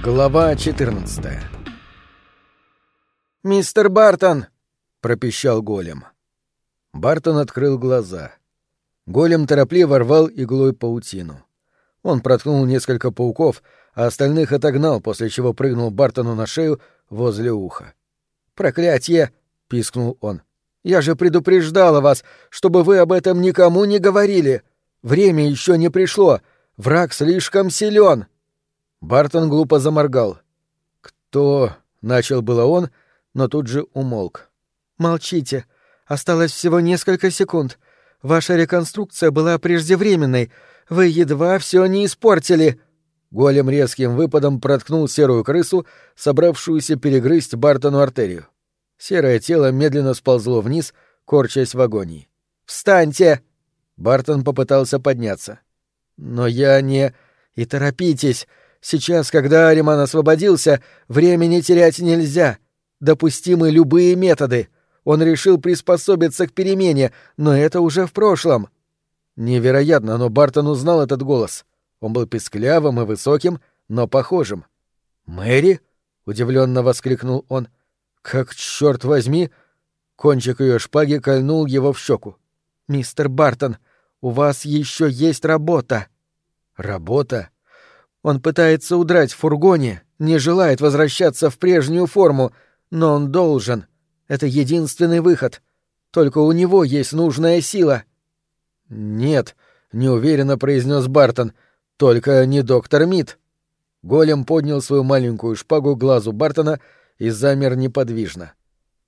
Глава 14 «Мистер Бартон!» — пропищал голем. Бартон открыл глаза. Голем торопливо рвал иглой паутину. Он проткнул несколько пауков, а остальных отогнал, после чего прыгнул Бартону на шею возле уха. «Проклятье!» — пискнул он. «Я же предупреждала вас, чтобы вы об этом никому не говорили! Время еще не пришло! Враг слишком силен!» Бартон глупо заморгал. «Кто?» — начал было он, но тут же умолк. «Молчите. Осталось всего несколько секунд. Ваша реконструкция была преждевременной. Вы едва все не испортили». Голем резким выпадом проткнул серую крысу, собравшуюся перегрызть Бартону артерию. Серое тело медленно сползло вниз, корчась в агонии. «Встаньте!» Бартон попытался подняться. «Но я не...» «И торопитесь! Сейчас, когда Ариман освободился, времени терять нельзя. Допустимы любые методы. Он решил приспособиться к перемене, но это уже в прошлом. Невероятно, но Бартон узнал этот голос. Он был песклявым и высоким, но похожим. «Мэри?» — удивленно воскликнул он. «Как, черт возьми!» Кончик ее шпаги кольнул его в щеку. «Мистер Бартон, у вас еще есть работа». «Работа?» Он пытается удрать в фургоне, не желает возвращаться в прежнюю форму, но он должен. Это единственный выход. Только у него есть нужная сила. Нет, неуверенно произнес Бартон. Только не доктор Мид. Голем поднял свою маленькую шпагу к глазу Бартона и замер неподвижно.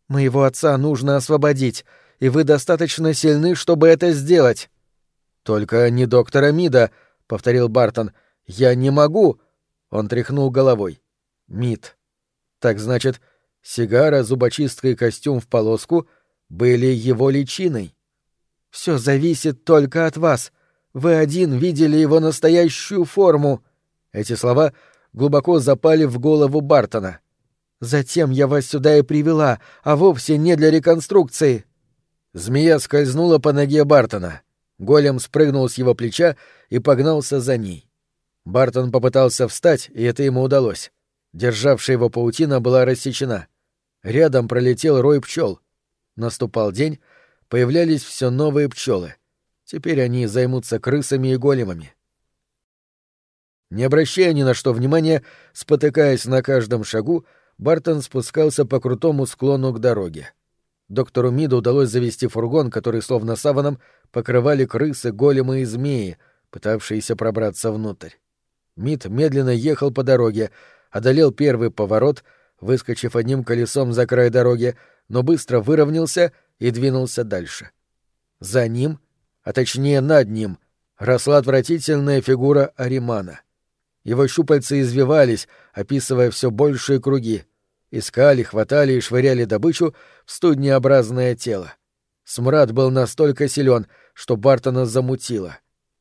Моего отца нужно освободить, и вы достаточно сильны, чтобы это сделать. Только не доктора Мида, повторил Бартон. «Я не могу!» — он тряхнул головой. «Мид. Так значит, сигара, зубочистка и костюм в полоску были его личиной?» «Все зависит только от вас. Вы один видели его настоящую форму». Эти слова глубоко запали в голову Бартона. «Затем я вас сюда и привела, а вовсе не для реконструкции». Змея скользнула по ноге Бартона. Голем спрыгнул с его плеча и погнался за ней. Бартон попытался встать, и это ему удалось. Державшая его паутина была рассечена. Рядом пролетел рой пчел. Наступал день, появлялись все новые пчелы. Теперь они займутся крысами и големами. Не обращая ни на что внимания, спотыкаясь на каждом шагу, Бартон спускался по крутому склону к дороге. Доктору Миду удалось завести фургон, который словно саваном покрывали крысы, големы и змеи, пытавшиеся пробраться внутрь. Мид медленно ехал по дороге, одолел первый поворот, выскочив одним колесом за край дороги, но быстро выровнялся и двинулся дальше. За ним, а точнее над ним, росла отвратительная фигура Аримана. Его щупальца извивались, описывая все большие круги. Искали, хватали и швыряли добычу в студнеобразное тело. Смрад был настолько силен, что Бартона замутило.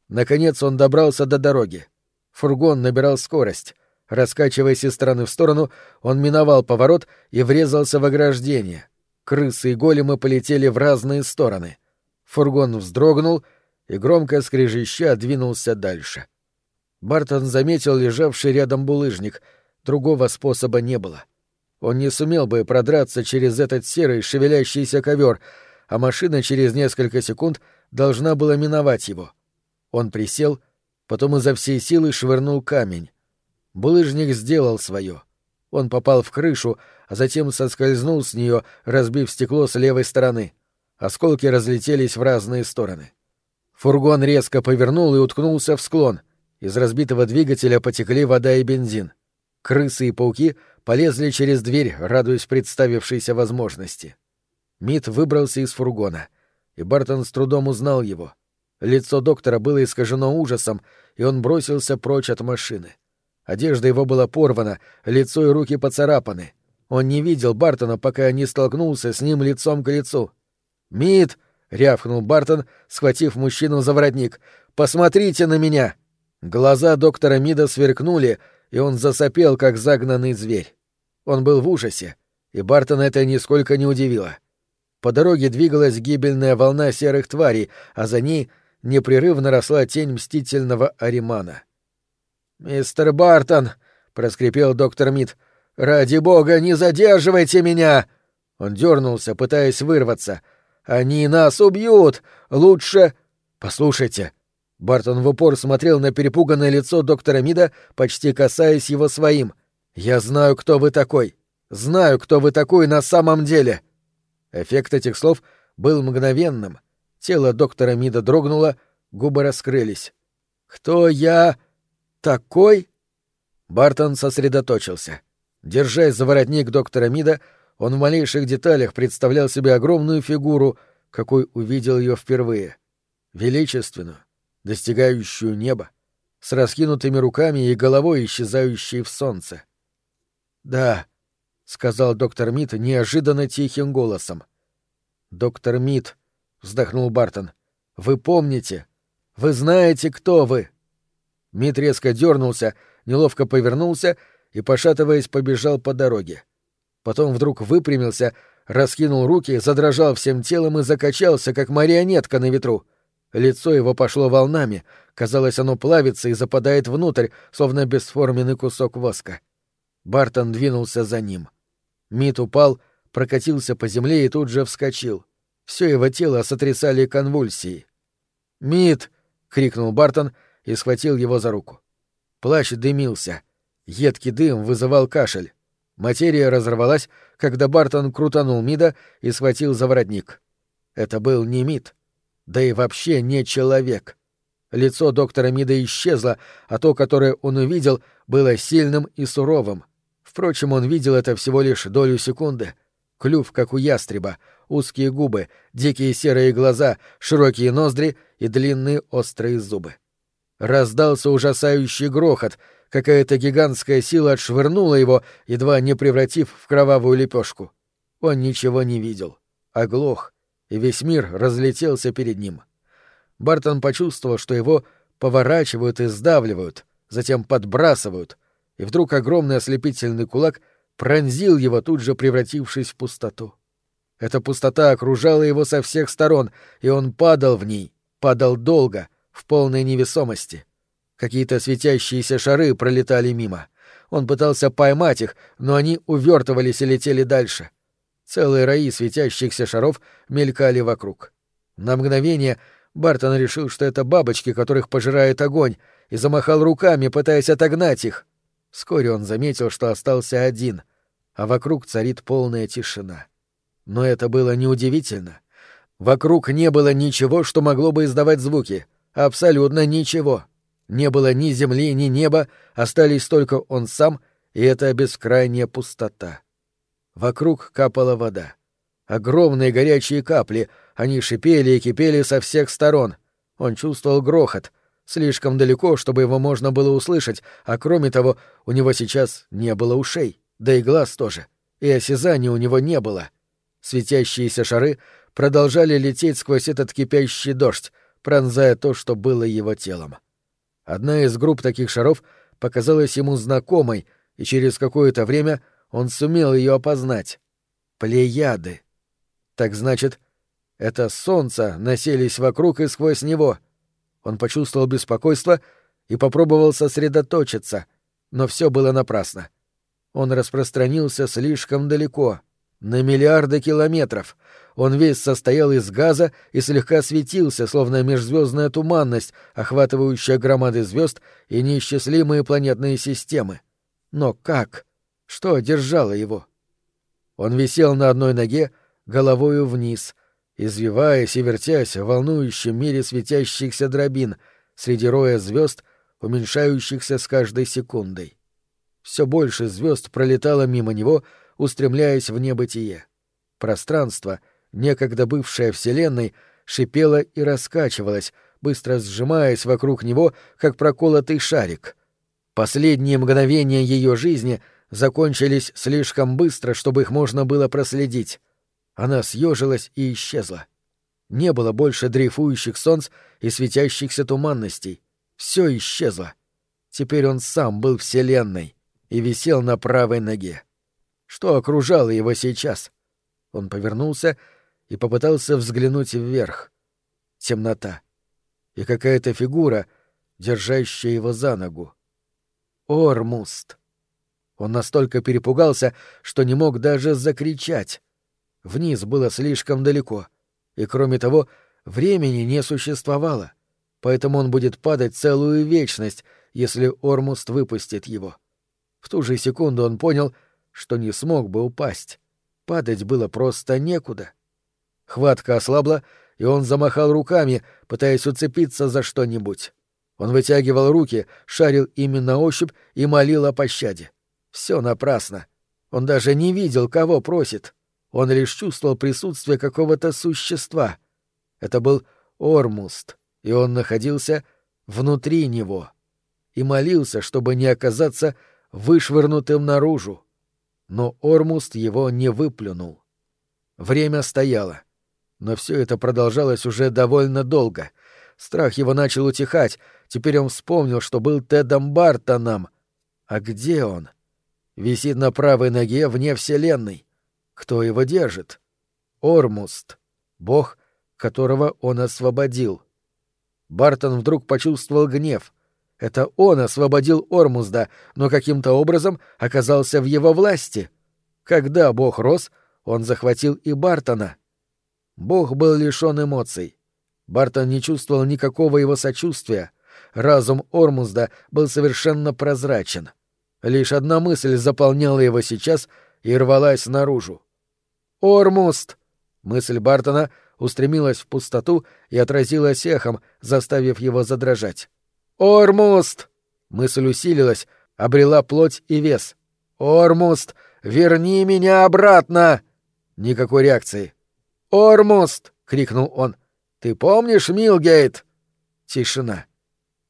Наконец он добрался до дороги. Фургон набирал скорость. Раскачиваясь из стороны в сторону, он миновал поворот и врезался в ограждение. Крысы и големы полетели в разные стороны. Фургон вздрогнул и громко скрежеща двинулся дальше. Бартон заметил лежавший рядом булыжник. Другого способа не было. Он не сумел бы продраться через этот серый шевелящийся ковер, а машина через несколько секунд должна была миновать его. Он присел — потом изо всей силы швырнул камень. Булыжник сделал свое. Он попал в крышу, а затем соскользнул с нее, разбив стекло с левой стороны. Осколки разлетелись в разные стороны. Фургон резко повернул и уткнулся в склон. Из разбитого двигателя потекли вода и бензин. Крысы и пауки полезли через дверь, радуясь представившейся возможности. Мит выбрался из фургона, и Бартон с трудом узнал его — Лицо доктора было искажено ужасом, и он бросился прочь от машины. Одежда его была порвана, лицо и руки поцарапаны. Он не видел Бартона, пока не столкнулся с ним лицом к лицу. «Мид!» — рявкнул Бартон, схватив мужчину за воротник. «Посмотрите на меня!» Глаза доктора Мида сверкнули, и он засопел, как загнанный зверь. Он был в ужасе, и Бартона это нисколько не удивило. По дороге двигалась гибельная волна серых тварей, а за ней — непрерывно росла тень мстительного Аримана. «Мистер Бартон, — проскрипел доктор Мид. «Ради бога, не задерживайте меня!» Он дернулся, пытаясь вырваться. «Они нас убьют! Лучше...» «Послушайте!» Бартон в упор смотрел на перепуганное лицо доктора Мида, почти касаясь его своим. «Я знаю, кто вы такой. Знаю, кто вы такой на самом деле!» Эффект этих слов был мгновенным. Тело доктора Мида дрогнуло, губы раскрылись. «Кто я такой?» Бартон сосредоточился. Держась за воротник доктора Мида, он в малейших деталях представлял себе огромную фигуру, какой увидел ее впервые. Величественную, достигающую неба, с раскинутыми руками и головой, исчезающей в солнце. «Да», — сказал доктор Мид неожиданно тихим голосом. «Доктор Мид», — вздохнул Бартон, — «вы помните? Вы знаете, кто вы?» Мид резко дернулся, неловко повернулся и, пошатываясь, побежал по дороге. Потом вдруг выпрямился, раскинул руки, задрожал всем телом и закачался, как марионетка на ветру. Лицо его пошло волнами, казалось, оно плавится и западает внутрь, словно бесформенный кусок воска. Бартон двинулся за ним. Мит упал, прокатился по земле и тут же вскочил. Все его тело сотрясали конвульсии. «Мит!» — крикнул Бартон и схватил его за руку. Плащ дымился. Едкий дым вызывал кашель. Материя разорвалась, когда Бартон крутанул Мида и схватил за воротник. Это был не Мид, да и вообще не человек. Лицо доктора Мида исчезло, а то, которое он увидел, было сильным и суровым. Впрочем, он видел это всего лишь долю секунды. Клюв, как у ястреба, узкие губы, дикие серые глаза, широкие ноздри и длинные острые зубы. Раздался ужасающий грохот, какая-то гигантская сила отшвырнула его, едва не превратив в кровавую лепешку. Он ничего не видел, оглох, и весь мир разлетелся перед ним. Бартон почувствовал, что его поворачивают и сдавливают, затем подбрасывают, и вдруг огромный ослепительный кулак пронзил его, тут же превратившись в пустоту. Эта пустота окружала его со всех сторон, и он падал в ней, падал долго, в полной невесомости. Какие-то светящиеся шары пролетали мимо. Он пытался поймать их, но они увертывались и летели дальше. Целые раи светящихся шаров мелькали вокруг. На мгновение Бартон решил, что это бабочки, которых пожирает огонь, и замахал руками, пытаясь отогнать их. Вскоре он заметил, что остался один, а вокруг царит полная тишина. Но это было неудивительно. Вокруг не было ничего, что могло бы издавать звуки. Абсолютно ничего. Не было ни земли, ни неба, остались только он сам и эта бескрайняя пустота. Вокруг капала вода. Огромные горячие капли, они шипели и кипели со всех сторон. Он чувствовал грохот, слишком далеко, чтобы его можно было услышать, а кроме того, у него сейчас не было ушей, да и глаз тоже, и осязания у него не было. Светящиеся шары продолжали лететь сквозь этот кипящий дождь, пронзая то, что было его телом. Одна из групп таких шаров показалась ему знакомой, и через какое-то время он сумел ее опознать. Плеяды. Так значит, это солнце населись вокруг и сквозь него. Он почувствовал беспокойство и попробовал сосредоточиться, но все было напрасно. Он распространился слишком далеко — на миллиарды километров. Он весь состоял из газа и слегка светился, словно межзвездная туманность, охватывающая громады звезд и неисчислимые планетные системы. Но как? Что держало его? Он висел на одной ноге, головою вниз, извиваясь и вертясь в волнующем мире светящихся дробин среди роя звезд, уменьшающихся с каждой секундой. Все больше звезд пролетало мимо него — устремляясь в небытие. Пространство, некогда бывшее Вселенной, шипело и раскачивалось, быстро сжимаясь вокруг него, как проколотый шарик. Последние мгновения ее жизни закончились слишком быстро, чтобы их можно было проследить. Она съежилась и исчезла. Не было больше дрейфующих солнц и светящихся туманностей. Все исчезло. Теперь он сам был Вселенной и висел на правой ноге что окружало его сейчас. Он повернулся и попытался взглянуть вверх. Темнота. И какая-то фигура, держащая его за ногу. Ормуст. Он настолько перепугался, что не мог даже закричать. Вниз было слишком далеко, и, кроме того, времени не существовало, поэтому он будет падать целую вечность, если Ормуст выпустит его. В ту же секунду он понял, что не смог бы упасть. Падать было просто некуда. Хватка ослабла, и он замахал руками, пытаясь уцепиться за что-нибудь. Он вытягивал руки, шарил ими на ощупь и молил о пощаде. Все напрасно. Он даже не видел, кого просит. Он лишь чувствовал присутствие какого-то существа. Это был Ормуст, и он находился внутри него. И молился, чтобы не оказаться вышвырнутым наружу. Но Ормуст его не выплюнул. Время стояло. Но все это продолжалось уже довольно долго. Страх его начал утихать. Теперь он вспомнил, что был Тедом Бартоном. А где он? Висит на правой ноге вне Вселенной. Кто его держит? Ормуст, бог, которого он освободил. Бартон вдруг почувствовал гнев. Это он освободил Ормузда, но каким-то образом оказался в его власти. Когда бог рос, он захватил и Бартона. Бог был лишен эмоций. Бартон не чувствовал никакого его сочувствия. Разум Ормузда был совершенно прозрачен. Лишь одна мысль заполняла его сейчас и рвалась наружу. «Ормуст!» Мысль Бартона устремилась в пустоту и отразилась эхом, заставив его задрожать. «Ормуст!» Мысль усилилась, обрела плоть и вес. «Ормуст! Верни меня обратно!» Никакой реакции. «Ормуст!» — крикнул он. «Ты помнишь, Милгейт?» Тишина.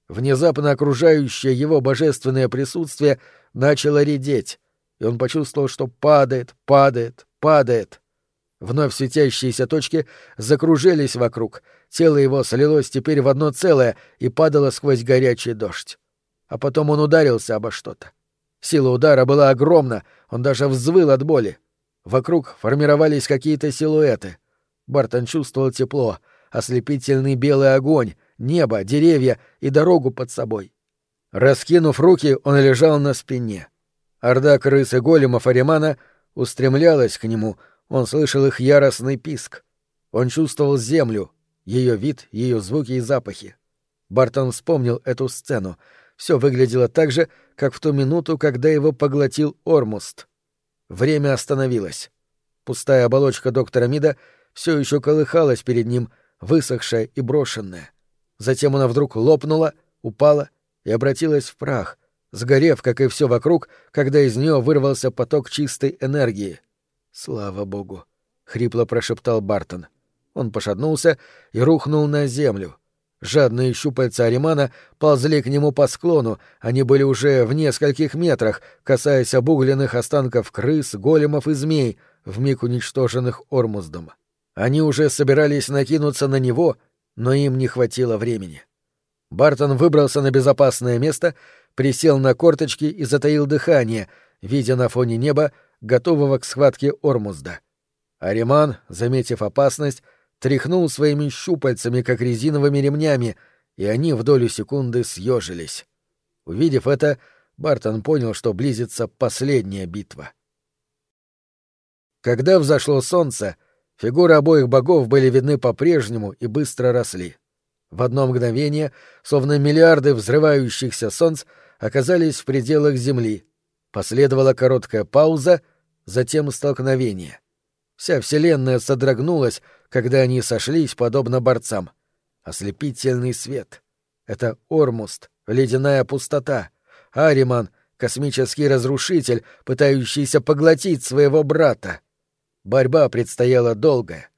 Внезапно окружающее его божественное присутствие начало редеть, и он почувствовал, что падает, падает, падает. Вновь светящиеся точки закружились вокруг, тело его слилось теперь в одно целое и падало сквозь горячий дождь. А потом он ударился обо что-то. Сила удара была огромна, он даже взвыл от боли. Вокруг формировались какие-то силуэты. Бартон чувствовал тепло, ослепительный белый огонь, небо, деревья и дорогу под собой. Раскинув руки, он лежал на спине. Орда крыс и големов Аримана устремлялась к нему, он слышал их яростный писк. Он чувствовал землю, ее вид, ее звуки и запахи. Бартон вспомнил эту сцену. Все выглядело так же, как в ту минуту, когда его поглотил Ормуст. Время остановилось. Пустая оболочка доктора Мида все еще колыхалась перед ним, высохшая и брошенная. Затем она вдруг лопнула, упала и обратилась в прах, сгорев, как и все вокруг, когда из нее вырвался поток чистой энергии. «Слава богу!» — хрипло прошептал Бартон. Он пошатнулся и рухнул на землю. Жадные щупальца Аримана ползли к нему по склону, они были уже в нескольких метрах, касаясь обугленных останков крыс, големов и змей, вмиг уничтоженных Ормуздом. Они уже собирались накинуться на него, но им не хватило времени. Бартон выбрался на безопасное место, присел на корточки и затаил дыхание, видя на фоне неба, готового к схватке Ормузда. Ариман, заметив опасность, тряхнул своими щупальцами, как резиновыми ремнями, и они в долю секунды съежились. Увидев это, Бартон понял, что близится последняя битва. Когда взошло солнце, Фигуры обоих богов были видны по-прежнему и быстро росли. В одно мгновение, словно миллиарды взрывающихся солнц, оказались в пределах Земли. Последовала короткая пауза, затем столкновение. Вся Вселенная содрогнулась, когда они сошлись, подобно борцам. Ослепительный свет. Это Ормуст, ледяная пустота. Ариман — космический разрушитель, пытающийся поглотить своего брата. Борьба предстояла долгая.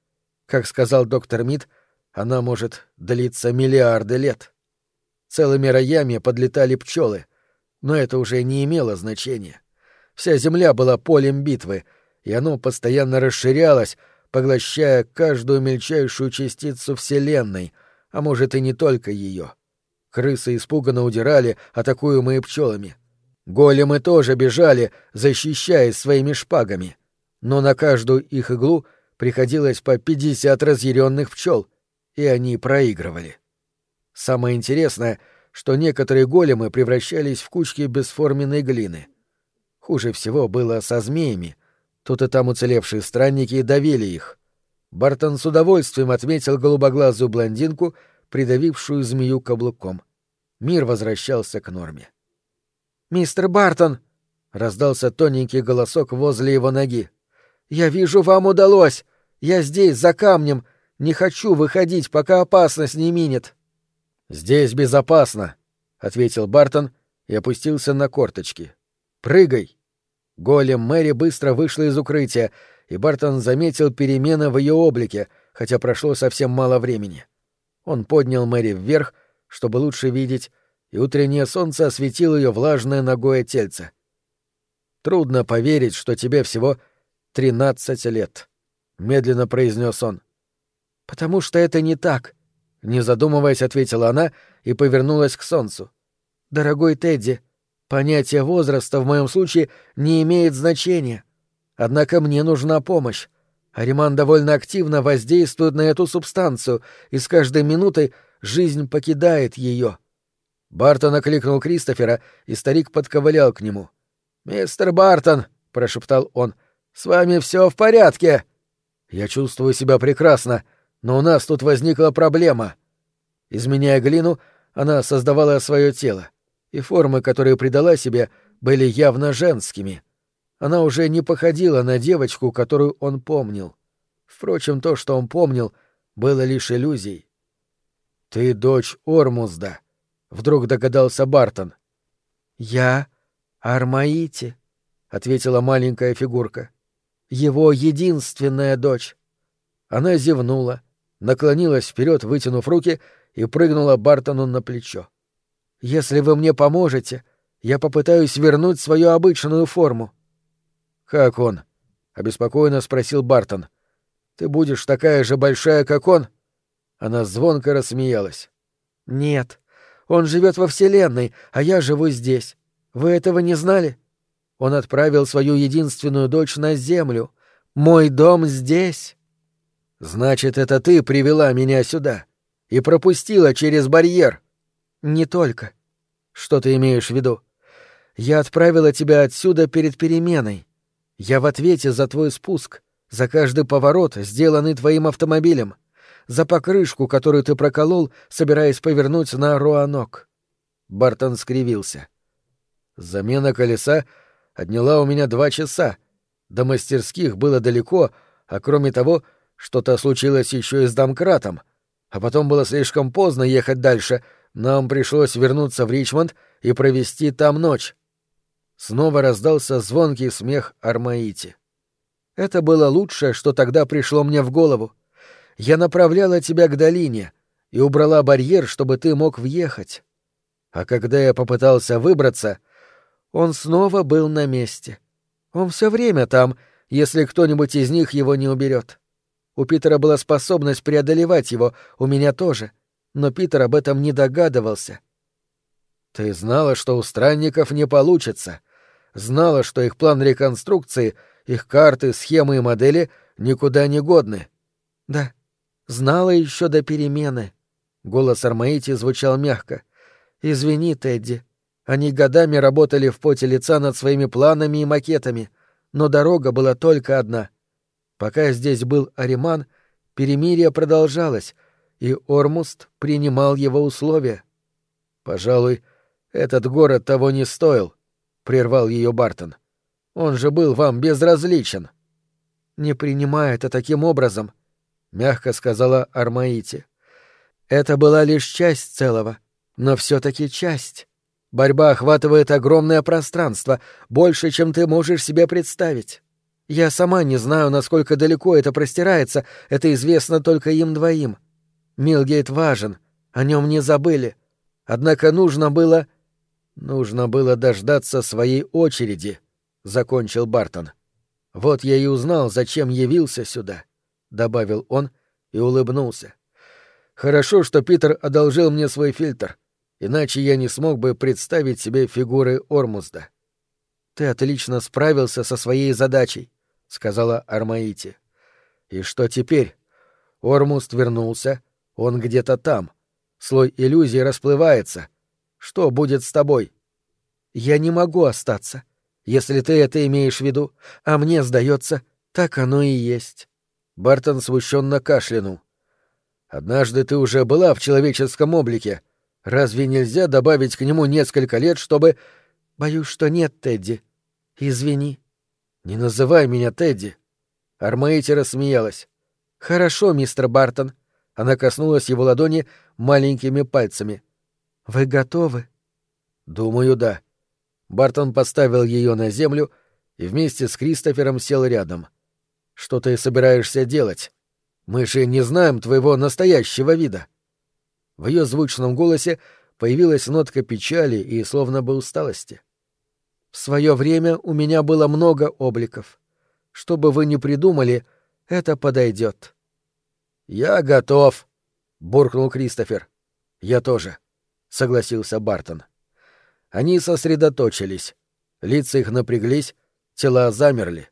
Как сказал доктор Мид, она может длиться миллиарды лет. Целыми роями подлетали пчелы, но это уже не имело значения. Вся земля была полем битвы, и оно постоянно расширялось, поглощая каждую мельчайшую частицу Вселенной, а может и не только ее. Крысы испуганно удирали, атакуемые пчелами. Големы тоже бежали, защищаясь своими шпагами — но на каждую их иглу приходилось по пятьдесят разъяренных пчел, и они проигрывали. Самое интересное, что некоторые големы превращались в кучки бесформенной глины. Хуже всего было со змеями. Тут и там уцелевшие странники давили их. Бартон с удовольствием отметил голубоглазую блондинку, придавившую змею каблуком. Мир возвращался к норме. «Мистер Бартон!» — раздался тоненький голосок возле его ноги. «Я вижу, вам удалось! Я здесь, за камнем! Не хочу выходить, пока опасность не минет!» «Здесь безопасно!» — ответил Бартон и опустился на корточки. «Прыгай!» Голем Мэри быстро вышла из укрытия, и Бартон заметил перемены в ее облике, хотя прошло совсем мало времени. Он поднял Мэри вверх, чтобы лучше видеть, и утреннее солнце осветило ее влажное ногое тельце. «Трудно поверить, что тебе всего тринадцать лет», — медленно произнес он. «Потому что это не так», — не задумываясь, ответила она и повернулась к солнцу. «Дорогой Тедди, понятие возраста в моем случае не имеет значения. Однако мне нужна помощь. Ариман довольно активно воздействует на эту субстанцию, и с каждой минутой жизнь покидает ее. Бартон окликнул Кристофера, и старик подковылял к нему. «Мистер Бартон», — прошептал он, — «с вами все в порядке?» «Я чувствую себя прекрасно, но у нас тут возникла проблема». Изменяя глину, она создавала свое тело, и формы, которые придала себе, были явно женскими. Она уже не походила на девочку, которую он помнил. Впрочем, то, что он помнил, было лишь иллюзией. «Ты дочь Ормузда», — вдруг догадался Бартон. «Я Армаити», — ответила маленькая фигурка. «Его единственная дочь». Она зевнула, наклонилась вперед, вытянув руки, и прыгнула Бартону на плечо. «Если вы мне поможете, я попытаюсь вернуть свою обычную форму». «Как он?» — обеспокоенно спросил Бартон. «Ты будешь такая же большая, как он?» Она звонко рассмеялась. «Нет, он живет во Вселенной, а я живу здесь. Вы этого не знали? Он отправил свою единственную дочь на Землю. Мой дом здесь». «Значит, это ты привела меня сюда и пропустила через барьер?» «Не только». «Что ты имеешь в виду?» «Я отправила тебя отсюда перед переменой. Я в ответе за твой спуск, за каждый поворот, сделанный твоим автомобилем, за покрышку, которую ты проколол, собираясь повернуть на Руанок. Бартон скривился. Замена колеса отняла у меня два часа. До мастерских было далеко, а кроме того, что-то случилось еще и с домкратом. А потом было слишком поздно ехать дальше. Нам пришлось вернуться в Ричмонд и провести там ночь. Снова раздался звонкий смех Армаити. Это было лучшее, что тогда пришло мне в голову. Я направляла тебя к долине и убрала барьер, чтобы ты мог въехать. А когда я попытался выбраться, он снова был на месте. Он все время там, если кто-нибудь из них его не уберет. У Питера была способность преодолевать его, у меня тоже, но Питер об этом не догадывался. Ты знала, что у странников не получится. Знала, что их план реконструкции, их карты, схемы и модели никуда не годны. Да, знала еще до перемены. Голос Армаити звучал мягко. Извини, Тедди. Они годами работали в поте лица над своими планами и макетами, но дорога была только одна. Пока здесь был Ариман, перемирие продолжалось, и Ормуст принимал его условия. Пожалуй, — этот город того не стоил, прервал ее Бартон. Он же был вам безразличен. Не принимай это таким образом, мягко сказала Армаити. Это была лишь часть целого, но все-таки часть. Борьба охватывает огромное пространство, больше, чем ты можешь себе представить. Я сама не знаю, насколько далеко это простирается, это известно только им двоим. Милгейт важен, о нем не забыли. Однако нужно было Нужно было дождаться своей очереди, закончил Бартон. Вот я и узнал, зачем явился сюда, добавил он и улыбнулся. Хорошо, что Питер одолжил мне свой фильтр, иначе я не смог бы представить себе фигуры Ормузда. Ты отлично справился со своей задачей, сказала Армаити. И что теперь? Ормуст вернулся, он где-то там. Слой иллюзий расплывается, что будет с тобой? Я не могу остаться. если ты это имеешь в виду, а мне сдается, так оно и есть. Бартон смущенно кашлянул. Однажды ты уже была в человеческом облике. Разве нельзя добавить к нему несколько лет, чтобы... Боюсь, что нет, Тедди. Извини. Не называй меня Тедди. Армейти рассмеялась. Хорошо, мистер Бартон. Она коснулась его ладони маленькими пальцами. Вы готовы? Думаю, да. Бартон поставил ее на землю и вместе с Кристофером сел рядом. Что ты собираешься делать? Мы же не знаем твоего настоящего вида. В ее звучном голосе появилась нотка печали и словно бы усталости. В свое время у меня было много обликов. Что бы вы ни придумали, это подойдет. Я готов, буркнул Кристофер. Я тоже, согласился Бартон. Они сосредоточились. Лица их напряглись, тела замерли.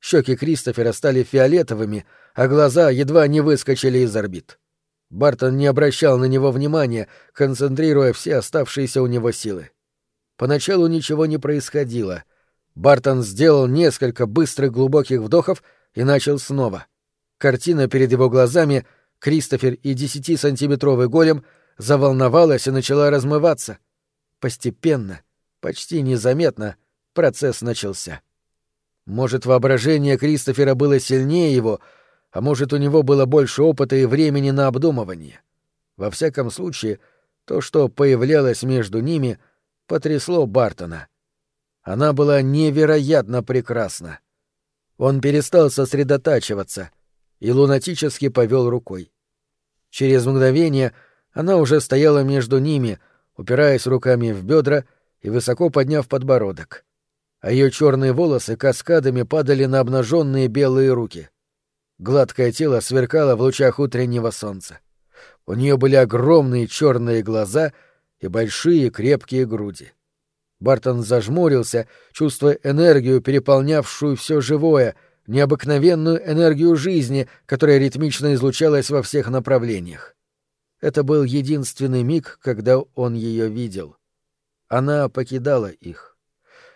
Щеки Кристофера стали фиолетовыми, а глаза едва не выскочили из орбит. Бартон не обращал на него внимания, концентрируя все оставшиеся у него силы. Поначалу ничего не происходило. Бартон сделал несколько быстрых глубоких вдохов и начал снова. Картина перед его глазами, Кристофер и десятисантиметровый голем, заволновалась и начала размываться. Постепенно, почти незаметно, процесс начался. Может, воображение Кристофера было сильнее его, а может, у него было больше опыта и времени на обдумывание. Во всяком случае, то, что появлялось между ними, потрясло Бартона. Она была невероятно прекрасна. Он перестал сосредотачиваться и лунатически повел рукой. Через мгновение она уже стояла между ними, упираясь руками в бедра и высоко подняв подбородок а ее черные волосы каскадами падали на обнаженные белые руки. Гладкое тело сверкало в лучах утреннего солнца. У нее были огромные черные глаза и большие крепкие груди. Бартон зажмурился, чувствуя энергию, переполнявшую все живое, необыкновенную энергию жизни, которая ритмично излучалась во всех направлениях. Это был единственный миг, когда он ее видел. Она покидала их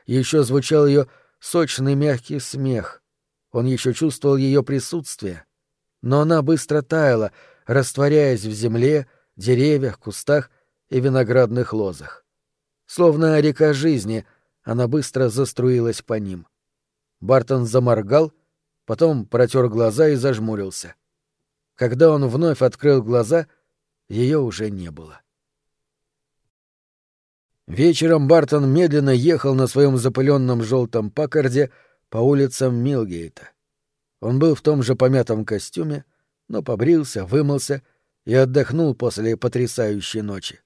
еще звучал ее сочный мягкий смех. Он еще чувствовал ее присутствие. Но она быстро таяла, растворяясь в земле, деревьях, кустах и виноградных лозах. Словно река жизни, она быстро заструилась по ним. Бартон заморгал, потом протер глаза и зажмурился. Когда он вновь открыл глаза, ее уже не было. Вечером Бартон медленно ехал на своем запыленном желтом паккарде по улицам Милгейта. Он был в том же помятом костюме, но побрился, вымылся и отдохнул после потрясающей ночи.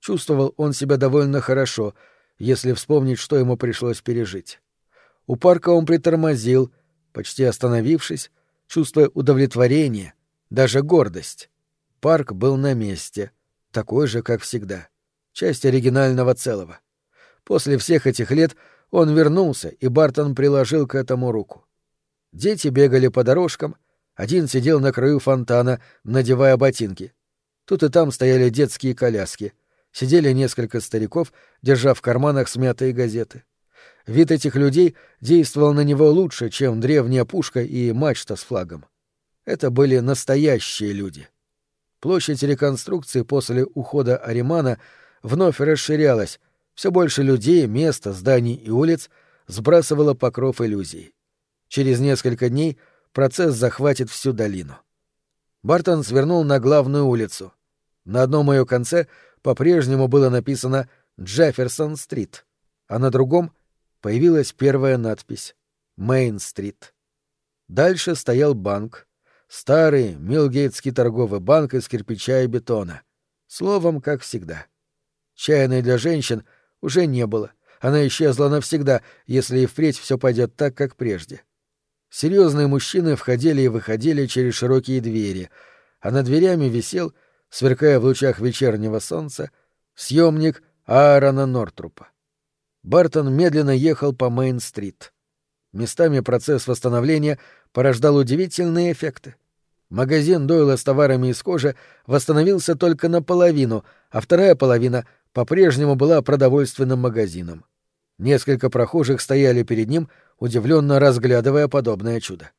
Чувствовал он себя довольно хорошо, если вспомнить, что ему пришлось пережить. У парка он притормозил, почти остановившись, чувствуя удовлетворение, даже гордость. Парк был на месте, такой же, как всегда часть оригинального целого. После всех этих лет он вернулся, и Бартон приложил к этому руку. Дети бегали по дорожкам, один сидел на краю фонтана, надевая ботинки. Тут и там стояли детские коляски. Сидели несколько стариков, держа в карманах смятые газеты. Вид этих людей действовал на него лучше, чем древняя пушка и мачта с флагом. Это были настоящие люди. Площадь реконструкции после ухода Аримана вновь расширялась, все больше людей, места, зданий и улиц сбрасывало покров иллюзий. Через несколько дней процесс захватит всю долину. Бартон свернул на главную улицу. На одном ее конце по-прежнему было написано «Джефферсон-стрит», а на другом появилась первая надпись «Мейн-стрит». Дальше стоял банк, старый Милгейтский торговый банк из кирпича и бетона. Словом, как всегда. Чайной для женщин уже не было. Она исчезла навсегда, если и впредь все пойдет так, как прежде. Серьезные мужчины входили и выходили через широкие двери, а над дверями висел, сверкая в лучах вечернего солнца, съемник Аарона Нортрупа. Бартон медленно ехал по Мейн-стрит. Местами процесс восстановления порождал удивительные эффекты. Магазин Дойла с товарами из кожи восстановился только наполовину, а вторая половина по-прежнему была продовольственным магазином. Несколько прохожих стояли перед ним, удивленно разглядывая подобное чудо.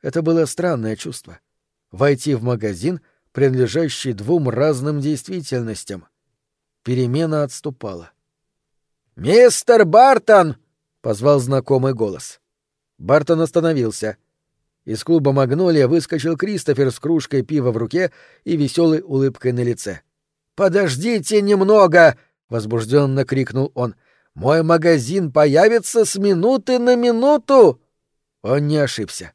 Это было странное чувство. Войти в магазин, принадлежащий двум разным действительностям. Перемена отступала. «Мистер Бартон!» — позвал знакомый голос. Бартон остановился. Из клуба «Магнолия» выскочил Кристофер с кружкой пива в руке и веселой улыбкой на лице. «Подождите немного!» — возбужденно крикнул он. «Мой магазин появится с минуты на минуту!» Он не ошибся.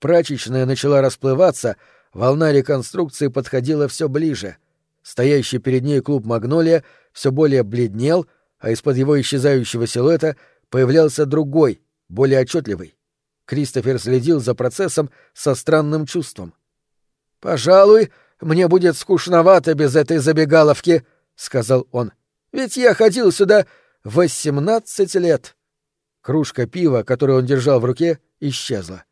Прачечная начала расплываться, волна реконструкции подходила все ближе. Стоящий перед ней клуб «Магнолия» все более бледнел, а из-под его исчезающего силуэта появлялся другой, более отчетливый. Кристофер следил за процессом со странным чувством. «Пожалуй, мне будет скучновато без этой забегаловки», — сказал он. «Ведь я ходил сюда восемнадцать лет». Кружка пива, которую он держал в руке, исчезла.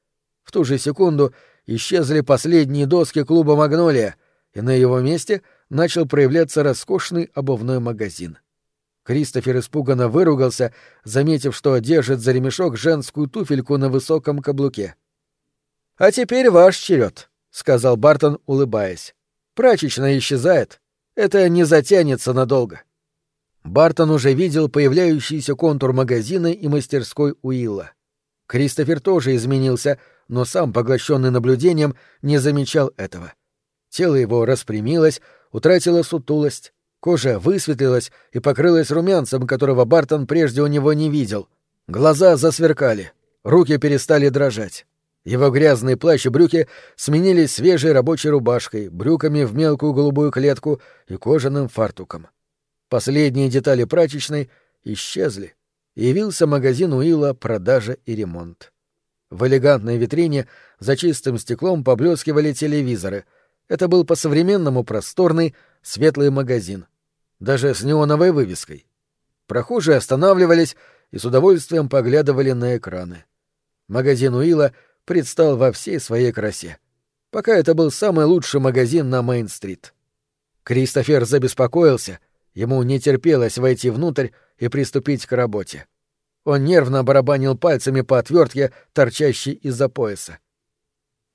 В ту же секунду исчезли последние доски клуба «Магнолия», и на его месте начал проявляться роскошный обувной магазин. Кристофер испуганно выругался, заметив, что держит за ремешок женскую туфельку на высоком каблуке. «А теперь ваш черед», — сказал Бартон, улыбаясь. «Прачечная исчезает. Это не затянется надолго». Бартон уже видел появляющийся контур магазина и мастерской Уилла. Кристофер тоже изменился, но сам, поглощенный наблюдением, не замечал этого. Тело его распрямилось, утратило сутулость, Кожа высветлилась и покрылась румянцем, которого Бартон прежде у него не видел. Глаза засверкали, руки перестали дрожать. Его грязные плащ и брюки сменились свежей рабочей рубашкой, брюками в мелкую голубую клетку и кожаным фартуком. Последние детали прачечной исчезли. Явился магазин Уилла «Продажа и ремонт». В элегантной витрине за чистым стеклом поблескивали телевизоры. Это был по-современному просторный, светлый магазин даже с неоновой вывеской. Прохожие останавливались и с удовольствием поглядывали на экраны. Магазин Уилла предстал во всей своей красе. Пока это был самый лучший магазин на Мейн-стрит. Кристофер забеспокоился, ему не терпелось войти внутрь и приступить к работе. Он нервно барабанил пальцами по отвертке, торчащей из-за пояса.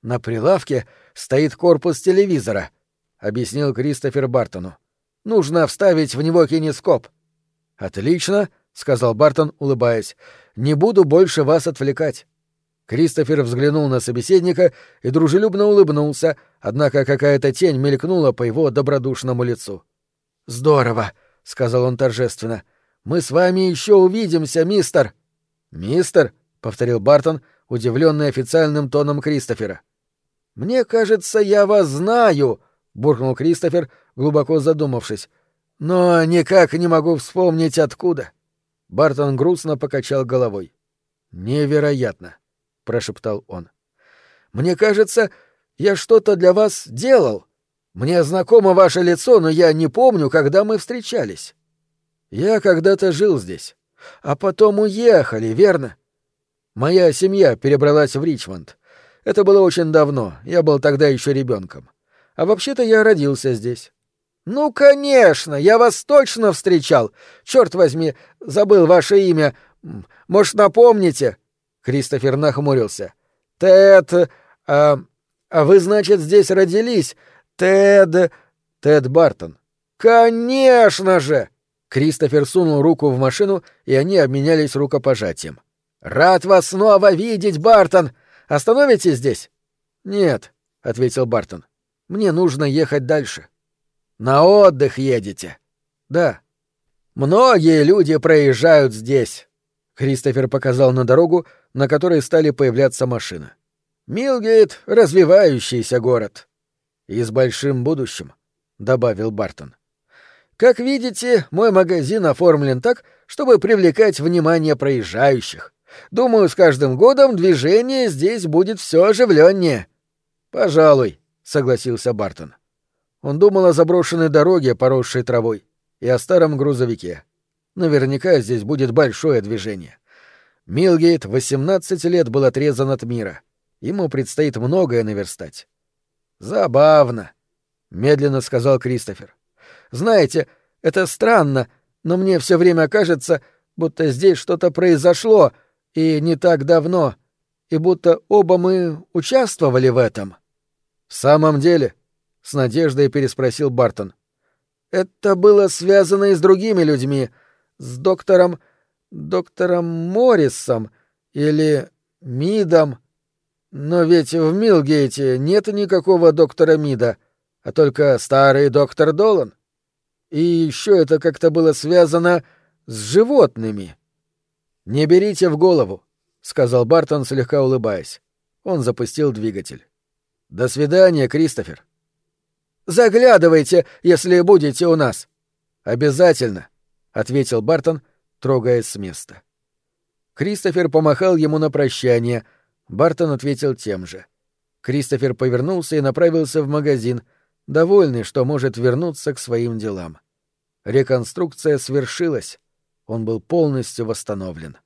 «На прилавке стоит корпус телевизора», — объяснил Кристофер Бартону. Нужно вставить в него кинескоп. Отлично, сказал Бартон, улыбаясь. Не буду больше вас отвлекать. Кристофер взглянул на собеседника и дружелюбно улыбнулся, однако какая-то тень мелькнула по его добродушному лицу. Здорово, сказал он торжественно. Мы с вами еще увидимся, мистер. Мистер, повторил Бартон, удивленный официальным тоном Кристофера. Мне кажется, я вас знаю, буркнул Кристофер, глубоко задумавшись. Но никак не могу вспомнить откуда. Бартон грустно покачал головой. Невероятно, прошептал он. Мне кажется, я что-то для вас делал. Мне знакомо ваше лицо, но я не помню, когда мы встречались. Я когда-то жил здесь, а потом уехали, верно? Моя семья перебралась в Ричмонд. Это было очень давно, я был тогда еще ребенком. А вообще-то я родился здесь. Ну, конечно, я вас точно встречал. Черт возьми, забыл ваше имя. Может, напомните? Кристофер нахмурился. Тед, а, а вы, значит, здесь родились? Тед, Тед Бартон. Конечно же. Кристофер сунул руку в машину, и они обменялись рукопожатием. Рад вас снова видеть, Бартон. Остановитесь здесь? Нет, ответил Бартон. Мне нужно ехать дальше. На отдых едете? Да. Многие люди проезжают здесь. Кристофер показал на дорогу, на которой стали появляться машины. Милгейт — развивающийся город. И с большим будущим, — добавил Бартон. Как видите, мой магазин оформлен так, чтобы привлекать внимание проезжающих. Думаю, с каждым годом движение здесь будет все оживленнее. Пожалуй, согласился Бартон. Он думал о заброшенной дороге, поросшей травой, и о старом грузовике. Наверняка здесь будет большое движение. Милгейт 18 лет был отрезан от мира. Ему предстоит многое наверстать. Забавно, медленно сказал Кристофер. Знаете, это странно, но мне все время кажется, будто здесь что-то произошло, и не так давно, и будто оба мы участвовали в этом. — В самом деле? — с надеждой переспросил Бартон. — Это было связано и с другими людьми, с доктором... доктором Моррисом или Мидом. Но ведь в Милгейте нет никакого доктора Мида, а только старый доктор Долан. И еще это как-то было связано с животными. «Не берите в голову», — сказал Бартон, слегка улыбаясь. Он запустил двигатель. «До свидания, Кристофер». «Заглядывайте, если будете у нас». «Обязательно», — ответил Бартон, трогаясь с места. Кристофер помахал ему на прощание. Бартон ответил тем же. Кристофер повернулся и направился в магазин, довольный, что может вернуться к своим делам. Реконструкция свершилась. Он был полностью восстановлен.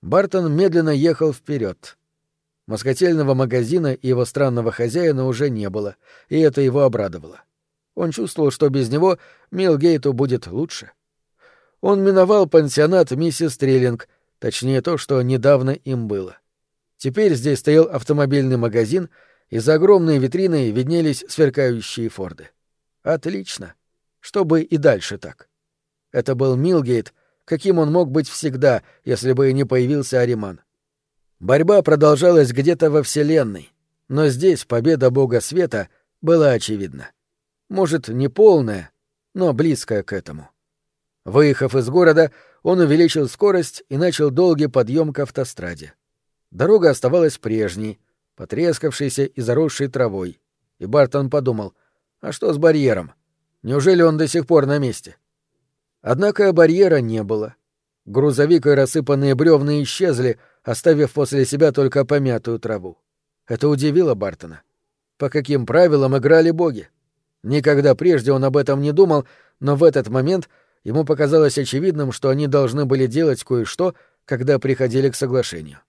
Бартон медленно ехал вперед. Москотельного магазина и его странного хозяина уже не было, и это его обрадовало. Он чувствовал, что без него Милгейту будет лучше. Он миновал пансионат миссис Триллинг, точнее то, что недавно им было. Теперь здесь стоял автомобильный магазин, и за огромной витриной виднелись сверкающие форды. Отлично. Чтобы и дальше так. Это был Милгейт, каким он мог быть всегда, если бы не появился Ариман. Борьба продолжалась где-то во Вселенной, но здесь победа Бога Света была очевидна. Может, не полная, но близкая к этому. Выехав из города, он увеличил скорость и начал долгий подъем к автостраде. Дорога оставалась прежней, потрескавшейся и заросшей травой. И Бартон подумал, а что с барьером? Неужели он до сих пор на месте? Однако барьера не было. Грузовик и рассыпанные бревна исчезли, оставив после себя только помятую траву. Это удивило Бартона. По каким правилам играли боги? Никогда прежде он об этом не думал, но в этот момент ему показалось очевидным, что они должны были делать кое-что, когда приходили к соглашению.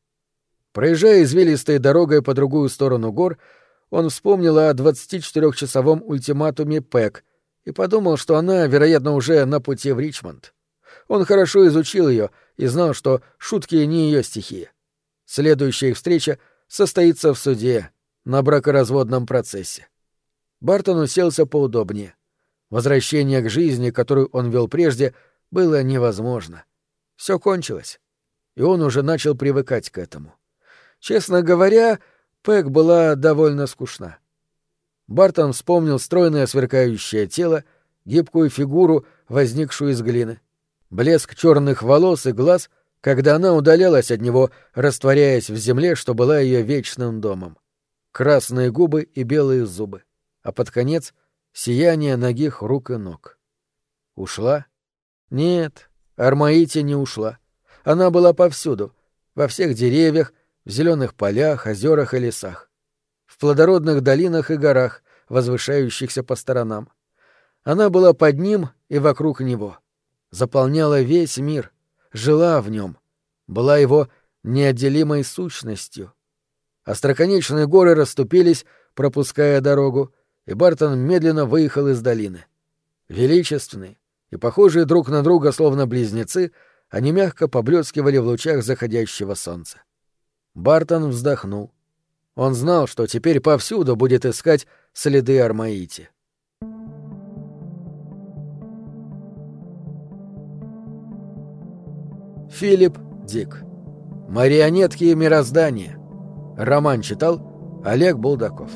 Проезжая извилистой дорогой по другую сторону гор, он вспомнил о 24-часовом ультиматуме ПЭК и подумал, что она, вероятно, уже на пути в Ричмонд. Он хорошо изучил ее и знал, что шутки не ее стихия. Следующая их встреча состоится в суде, на бракоразводном процессе. Бартон уселся поудобнее. Возвращение к жизни, которую он вел прежде, было невозможно. Все кончилось, и он уже начал привыкать к этому. Честно говоря, Пэк была довольно скучна. Бартон вспомнил стройное сверкающее тело, гибкую фигуру, возникшую из глины, блеск черных волос и глаз, когда она удалялась от него, растворяясь в земле, что была ее вечным домом. Красные губы и белые зубы, а под конец — сияние ногих рук и ног. Ушла? Нет, Армаити не ушла. Она была повсюду, во всех деревьях, в зеленых полях, озерах и лесах, в плодородных долинах и горах, возвышающихся по сторонам. Она была под ним и вокруг него, заполняла весь мир, жила в нем, была его неотделимой сущностью. Остроконечные горы расступились, пропуская дорогу, и Бартон медленно выехал из долины. Величественные и похожие друг на друга словно близнецы, они мягко поблескивали в лучах заходящего солнца. Бартон вздохнул. Он знал, что теперь повсюду будет искать следы Армаити. Филипп Дик. Марионетки мироздания. Роман читал Олег Булдаков.